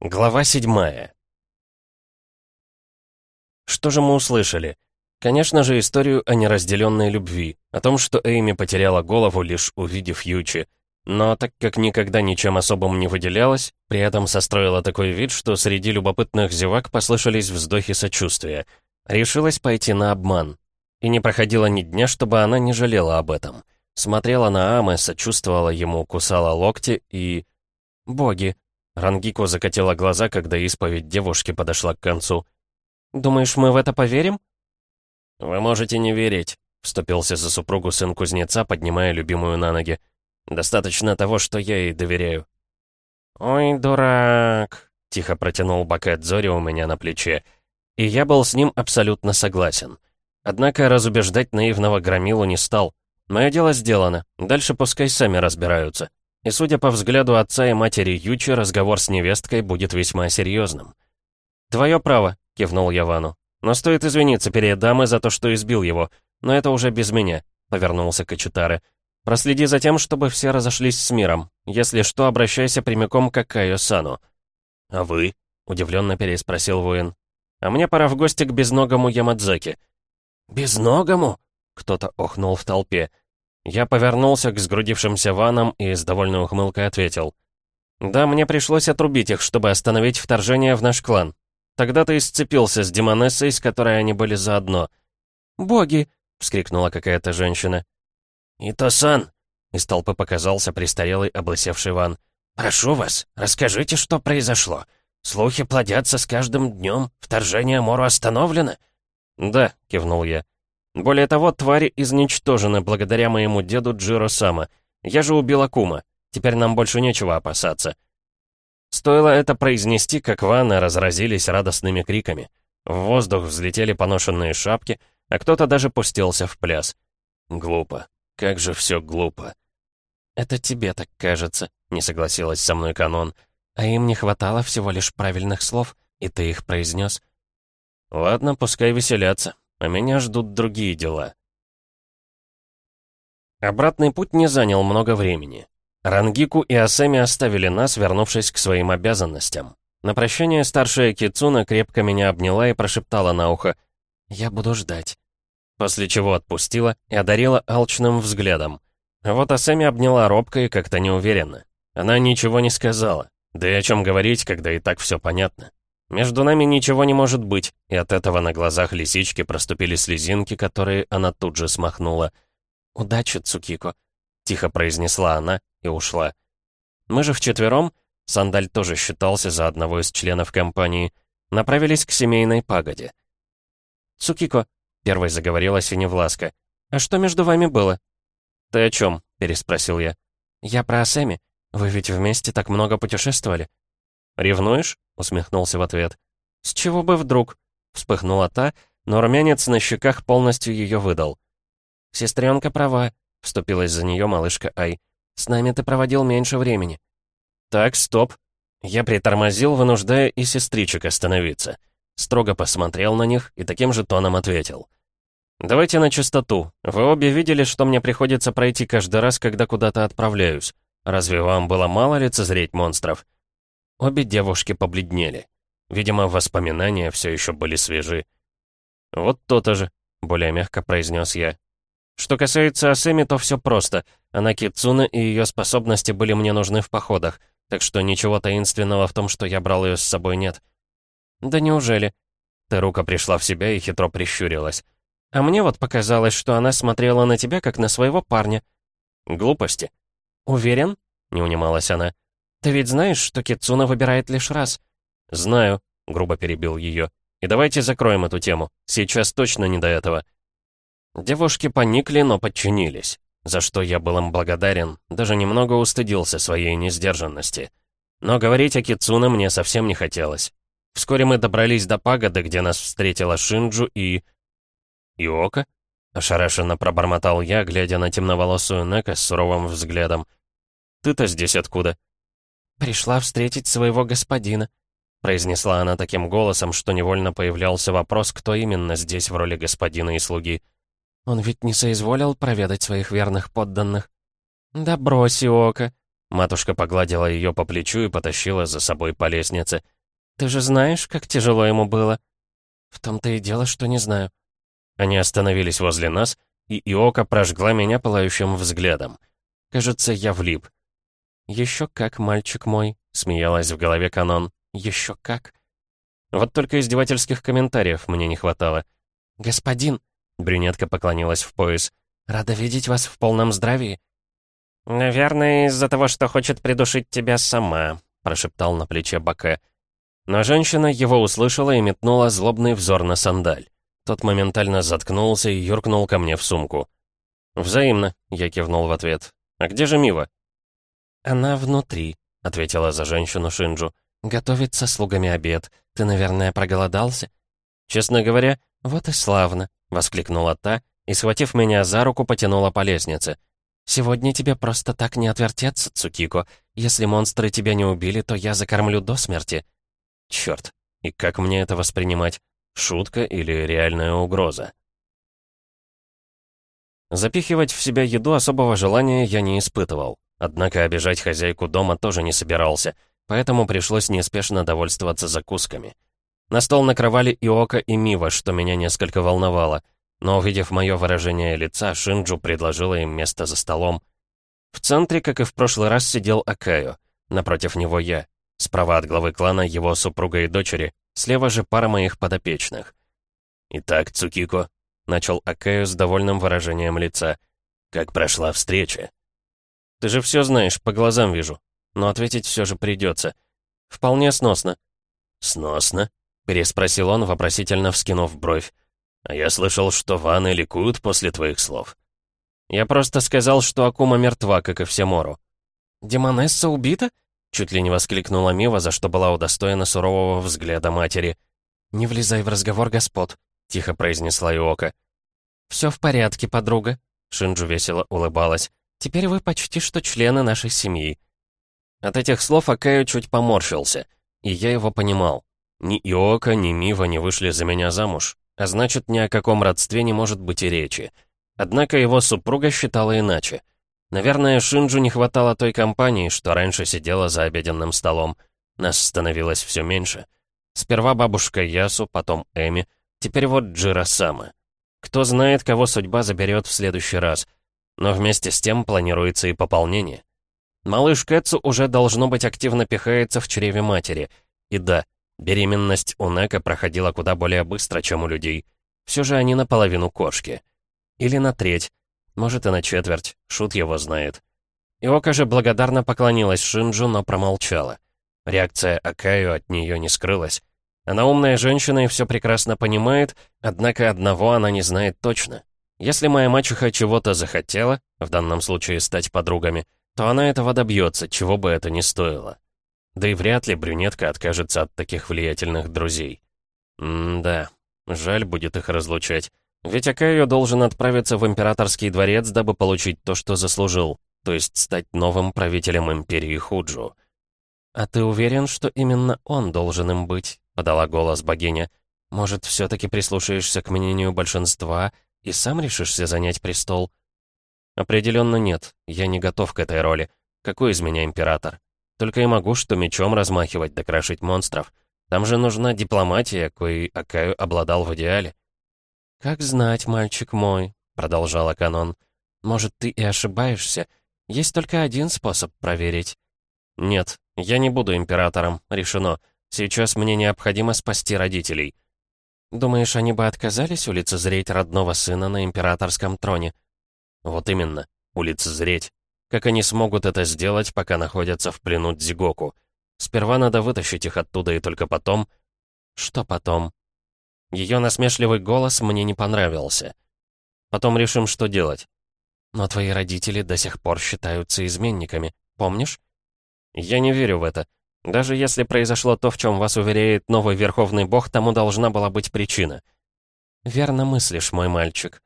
Глава седьмая. Что же мы услышали? Конечно же, историю о неразделенной любви, о том, что Эйми потеряла голову, лишь увидев Ючи. Но так как никогда ничем особым не выделялась, при этом состроила такой вид, что среди любопытных зевак послышались вздохи сочувствия. Решилась пойти на обман. И не проходило ни дня, чтобы она не жалела об этом. Смотрела на Амы, сочувствовала ему, кусала локти и... Боги, Рангико закатила глаза, когда исповедь девушки подошла к концу. «Думаешь, мы в это поверим?» «Вы можете не верить», — вступился за супругу сын кузнеца, поднимая любимую на ноги. «Достаточно того, что я ей доверяю». «Ой, дурак», — тихо протянул Бакет Зори у меня на плече. И я был с ним абсолютно согласен. Однако разубеждать наивного громилу не стал. Мое дело сделано, дальше пускай сами разбираются. И судя по взгляду отца и матери Ючи, разговор с невесткой будет весьма серьезным. «Твое право», — кивнул я Вану. «Но стоит извиниться перед дамой за то, что избил его. Но это уже без меня», — повернулся к Ичитаре. «Проследи за тем, чтобы все разошлись с миром. Если что, обращайся прямиком к Акаю-сану». «А вы?» — удивленно переспросил воин. «А мне пора в гости к безногому Ямадзаки». «Безногому?» — кто-то охнул в толпе. Я повернулся к сгрудившимся ванам и с довольной ухмылкой ответил. «Да, мне пришлось отрубить их, чтобы остановить вторжение в наш клан. Тогда ты сцепился с Демонессой, с которой они были заодно». «Боги!» — вскрикнула какая-то женщина. «Ито-сан!» — из толпы показался престарелый облысевший ван. «Прошу вас, расскажите, что произошло. Слухи плодятся с каждым днем. Вторжение Мору остановлено?» «Да», — кивнул я. Более того, твари изничтожены благодаря моему деду Джиро Сама. Я же убил Акума. Теперь нам больше нечего опасаться. Стоило это произнести, как ванны разразились радостными криками. В воздух взлетели поношенные шапки, а кто-то даже пустился в пляс. Глупо. Как же все глупо. «Это тебе так кажется», — не согласилась со мной Канон. «А им не хватало всего лишь правильных слов, и ты их произнес». «Ладно, пускай веселятся а меня ждут другие дела. Обратный путь не занял много времени. Рангику и Асеми оставили нас, вернувшись к своим обязанностям. На прощание старшая Кицуна крепко меня обняла и прошептала на ухо «Я буду ждать». После чего отпустила и одарила алчным взглядом. Вот Асеми обняла робко и как-то неуверенно. Она ничего не сказала. Да и о чем говорить, когда и так все понятно. Между нами ничего не может быть, и от этого на глазах лисички проступили слезинки, которые она тут же смахнула. «Удачи, Цукико», — тихо произнесла она и ушла. Мы же вчетвером, Сандаль тоже считался за одного из членов компании, направились к семейной пагоде. «Цукико», — первой заговорила Синевласка, — «а что между вами было?» «Ты о чем?» — переспросил я. «Я про Асеми. Вы ведь вместе так много путешествовали». «Ревнуешь?» — усмехнулся в ответ. «С чего бы вдруг?» — вспыхнула та, но румянец на щеках полностью ее выдал. «Сестренка права», — вступилась за нее малышка Ай. «С нами ты проводил меньше времени». «Так, стоп». Я притормозил, вынуждая и сестричек остановиться. Строго посмотрел на них и таким же тоном ответил. «Давайте на чистоту. Вы обе видели, что мне приходится пройти каждый раз, когда куда-то отправляюсь. Разве вам было мало лицезреть монстров?» Обе девушки побледнели. Видимо, воспоминания все еще были свежи. «Вот то-то же», — более мягко произнес я. «Что касается Асеми, то все просто. Она Кицуна, и ее способности были мне нужны в походах, так что ничего таинственного в том, что я брал ее с собой, нет». «Да неужели?» Терука пришла в себя и хитро прищурилась. «А мне вот показалось, что она смотрела на тебя, как на своего парня». «Глупости». «Уверен?» — не унималась она. «Ты ведь знаешь, что Кицуна выбирает лишь раз?» «Знаю», — грубо перебил ее. «И давайте закроем эту тему. Сейчас точно не до этого». Девушки поникли, но подчинились, за что я был им благодарен, даже немного устыдился своей несдержанности. Но говорить о Кицуне мне совсем не хотелось. Вскоре мы добрались до пагоды, где нас встретила Шинджу и... «Иока?» — ошарашенно пробормотал я, глядя на темноволосую Нека с суровым взглядом. «Ты-то здесь откуда?» «Пришла встретить своего господина», — произнесла она таким голосом, что невольно появлялся вопрос, кто именно здесь в роли господина и слуги. «Он ведь не соизволил проведать своих верных подданных?» «Да брось, Иока!» Матушка погладила ее по плечу и потащила за собой по лестнице. «Ты же знаешь, как тяжело ему было?» «В том-то и дело, что не знаю». Они остановились возле нас, и Иока прожгла меня пылающим взглядом. Кажется, я влип. «Еще как, мальчик мой», — смеялась в голове Канон. «Еще как». Вот только издевательских комментариев мне не хватало. «Господин», — брюнетка поклонилась в пояс, — «рада видеть вас в полном здравии». «Наверное, из-за того, что хочет придушить тебя сама», — прошептал на плече Баке. Но женщина его услышала и метнула злобный взор на сандаль. Тот моментально заткнулся и юркнул ко мне в сумку. «Взаимно», — я кивнул в ответ. «А где же Мива?» «Она внутри», — ответила за женщину Шинджу. «Готовит со слугами обед. Ты, наверное, проголодался?» «Честно говоря, вот и славно», — воскликнула та и, схватив меня за руку, потянула по лестнице. «Сегодня тебе просто так не отвертеться, Цукико. Если монстры тебя не убили, то я закормлю до смерти». Черт, и как мне это воспринимать? Шутка или реальная угроза? Запихивать в себя еду особого желания я не испытывал. Однако обижать хозяйку дома тоже не собирался, поэтому пришлось неспешно довольствоваться закусками. На стол накрывали и Ока, и Мива, что меня несколько волновало. Но, увидев мое выражение лица, Шинджу предложила им место за столом. В центре, как и в прошлый раз, сидел Акаю. Напротив него я. Справа от главы клана его супруга и дочери, слева же пара моих подопечных. «Итак, Цукико», — начал Акаю с довольным выражением лица, — «как прошла встреча?» «Ты же все знаешь, по глазам вижу. Но ответить все же придется. Вполне сносно». «Сносно?» — переспросил он, вопросительно вскинув бровь. «А я слышал, что ваны ликуют после твоих слов». «Я просто сказал, что Акума мертва, как и все Мору». «Демонесса убита?» Чуть ли не воскликнула Мива, за что была удостоена сурового взгляда матери. «Не влезай в разговор, господ», — тихо произнесла Иока. «Все в порядке, подруга», — Шинджу весело улыбалась. «Теперь вы почти что члены нашей семьи». От этих слов Акаю чуть поморщился, и я его понимал. Ни Иока, ни Мива не вышли за меня замуж, а значит, ни о каком родстве не может быть и речи. Однако его супруга считала иначе — Наверное, Шинджу не хватало той компании, что раньше сидела за обеденным столом. Нас становилось все меньше. Сперва бабушка Ясу, потом Эми, теперь вот Джира Сама. Кто знает, кого судьба заберет в следующий раз. Но вместе с тем планируется и пополнение. Малыш Кэтсу уже должно быть активно пихается в чреве матери. И да, беременность у Нека проходила куда более быстро, чем у людей. Все же они наполовину кошки. Или на треть. Может, и на четверть. Шут его знает. Иока же благодарно поклонилась Шинджу, но промолчала. Реакция Акаю от нее не скрылась. Она умная женщина и все прекрасно понимает, однако одного она не знает точно. Если моя мачеха чего-то захотела, в данном случае стать подругами, то она этого добьется, чего бы это ни стоило. Да и вряд ли брюнетка откажется от таких влиятельных друзей. М-да, жаль будет их разлучать. Ведь Акаю должен отправиться в императорский дворец, дабы получить то, что заслужил, то есть стать новым правителем империи Худжу. «А ты уверен, что именно он должен им быть?» — подала голос богиня. «Может, все-таки прислушаешься к мнению большинства и сам решишься занять престол?» «Определенно нет, я не готов к этой роли. Какой из меня император? Только и могу что мечом размахивать да крошить монстров. Там же нужна дипломатия, коей Акаю обладал в идеале. «Как знать, мальчик мой», — продолжала Канон. «Может, ты и ошибаешься. Есть только один способ проверить». «Нет, я не буду императором, решено. Сейчас мне необходимо спасти родителей». «Думаешь, они бы отказались улицезреть родного сына на императорском троне?» «Вот именно, улицезреть. Как они смогут это сделать, пока находятся в плену Дзигоку? Сперва надо вытащить их оттуда, и только потом...» «Что потом?» Ее насмешливый голос мне не понравился. Потом решим, что делать. Но твои родители до сих пор считаются изменниками, помнишь? Я не верю в это. Даже если произошло то, в чем вас уверяет новый Верховный Бог, тому должна была быть причина. «Верно мыслишь, мой мальчик».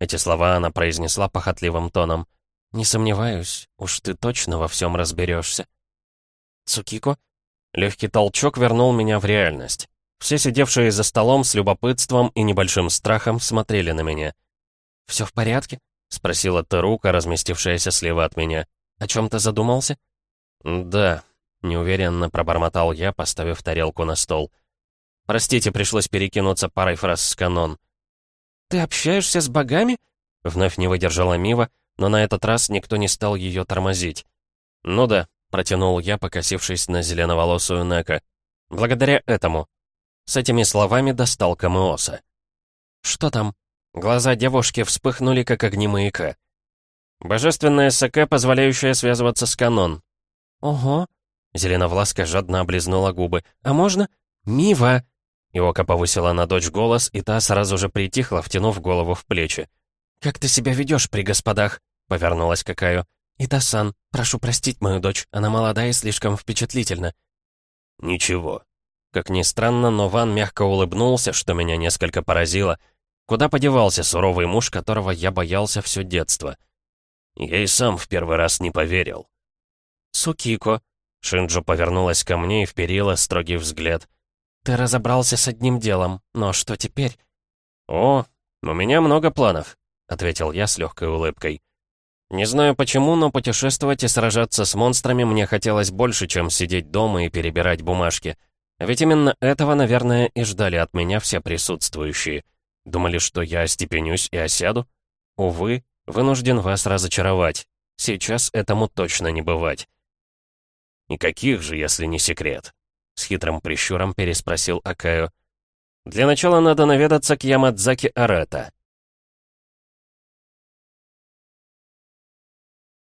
Эти слова она произнесла похотливым тоном. «Не сомневаюсь, уж ты точно во всем разберешься». «Цукико?» Легкий толчок вернул меня в реальность. Все сидевшие за столом с любопытством и небольшим страхом смотрели на меня. «Все в порядке?» — спросила Тарука, разместившаяся слева от меня. «О чем-то задумался?» «Да», — неуверенно пробормотал я, поставив тарелку на стол. «Простите, пришлось перекинуться парой фраз с канон». «Ты общаешься с богами?» Вновь не выдержала Мива, но на этот раз никто не стал ее тормозить. «Ну да», — протянул я, покосившись на зеленоволосую Нека. «Благодаря этому». С этими словами достал Камеоса. «Что там?» Глаза девушки вспыхнули, как огни маяка. «Божественная СК, позволяющая связываться с канон». «Ого». Зеленовласка жадно облизнула губы. «А можно?» «Мива!» Иока повысила на дочь голос, и та сразу же притихла, втянув голову в плечи. «Как ты себя ведешь при господах?» — повернулась Какаю. «Итасан, прошу простить мою дочь, она молода и слишком впечатлительна». «Ничего». Как ни странно, но Ван мягко улыбнулся, что меня несколько поразило. Куда подевался суровый муж, которого я боялся все детство? Я и сам в первый раз не поверил. «Сукико», — Шинджо повернулась ко мне и вперила строгий взгляд. «Ты разобрался с одним делом, но что теперь?» «О, у меня много планов», — ответил я с легкой улыбкой. Не знаю почему, но путешествовать и сражаться с монстрами мне хотелось больше, чем сидеть дома и перебирать бумажки. Ведь именно этого, наверное, и ждали от меня все присутствующие. Думали, что я остепенюсь и осяду? Увы, вынужден вас разочаровать. Сейчас этому точно не бывать. «Никаких же, если не секрет?» С хитрым прищуром переспросил Акаю. «Для начала надо наведаться к Ямадзаки Арета.